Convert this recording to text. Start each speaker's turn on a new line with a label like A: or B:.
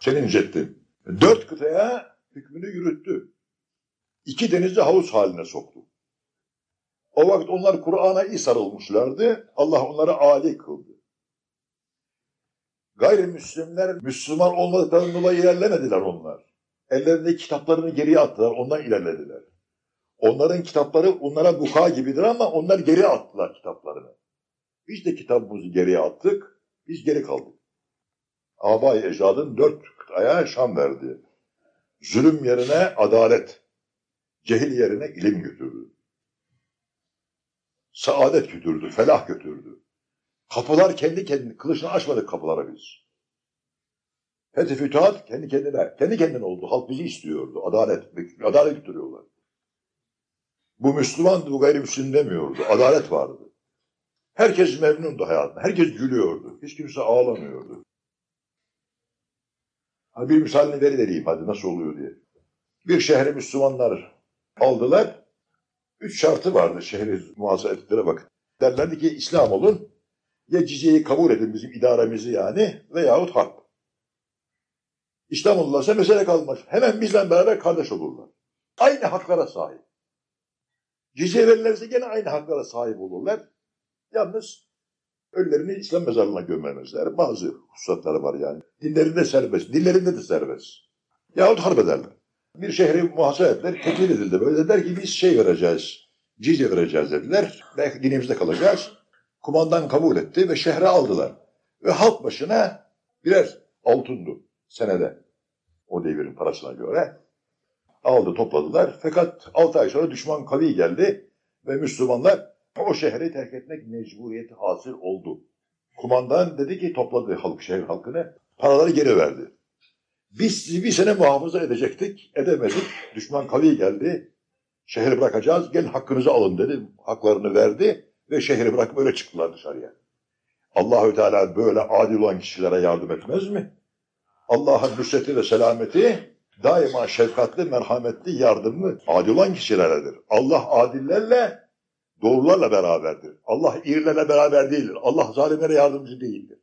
A: Seni incettim. Dört kıtaya hükmünü yürüttü. İki denizi havuz haline soktu. O vakit onlar Kur'an'a iyi sarılmışlardı. Allah onları âli kıldı. Gayrimüslimler Müslüman olmadıklarından dolayı ilerlemediler onlar. Ellerindeki kitaplarını geriye attılar, ondan ilerlediler. Onların kitapları onlara buka gibidir ama onlar geri attılar kitaplarını. Biz de kitabımızı geriye attık, biz geri kaldık. Abay ecdadın dört aya şan verdi. Zulüm yerine adalet, cehil yerine ilim götürdü. Saadet götürdü, felah götürdü. Kapılar kendi kendine, kılıçını açmadık kapılara biz. Fethi fütuhat kendi kendine, kendi kendine oldu. Halk bizi istiyordu. Adalet, adalet götürüyorlar. Bu Müslüman, bu gayrimüslim demiyordu. Adalet vardı. Herkes memnundu hayatında. Herkes gülüyordu. Hiç kimse ağlamıyordu. Bir misalini vereyim hadi nasıl oluyor diye. Bir şehri Müslümanlar aldılar. Üç şartı vardı şehri muhafaza ettikleri vakit. Derlerdi ki İslam olun, ya cizyeyi kabul edin bizim idaremizi yani veyahut harp. İslam olurlarsa mesele kalmaz. Hemen bizle beraber kardeş olurlar. Aynı haklara sahip. Cizye verirlerse gene aynı haklara sahip olurlar. Yalnız ölülerini İslam mezarlığına gömmemezler. Bazı hususatları var yani. Dinlerinde serbest, dillerinde de serbest. Yahut harp ederler. Bir şehri muhasebe ettiler, teklif edildi. Böyle dediler ki biz şey vereceğiz, cizye vereceğiz dediler. Belki dinimizde kalacağız. Kumandan kabul etti ve şehre aldılar. Ve halk başına birer altındu senede. O devirin parasına göre. Aldı topladılar. Fakat 6 ay sonra düşman kavi geldi ve Müslümanlar o şehri terk etmek mecburiyeti hasıl oldu. Kumandan dedi ki topladı halk şehir halkını paraları geri verdi. Biz sizi bir sene muhafaza edecektik, edemedik. Düşman kavi geldi. Şehri bırakacağız, gelin hakkınızı alın dedi. Haklarını verdi ve şehri bırakıp öyle çıktılar dışarıya. Allahü Teala böyle adil olan kişilere yardım etmez mi? Allah'ın nusreti ve selameti daima şefkatli, merhametli, yardımlı, adil olan kişilerdir. Allah adillerle, doğrularla beraberdir. Allah irilerle beraber değildir. Allah zalimlere yardımcı değildir.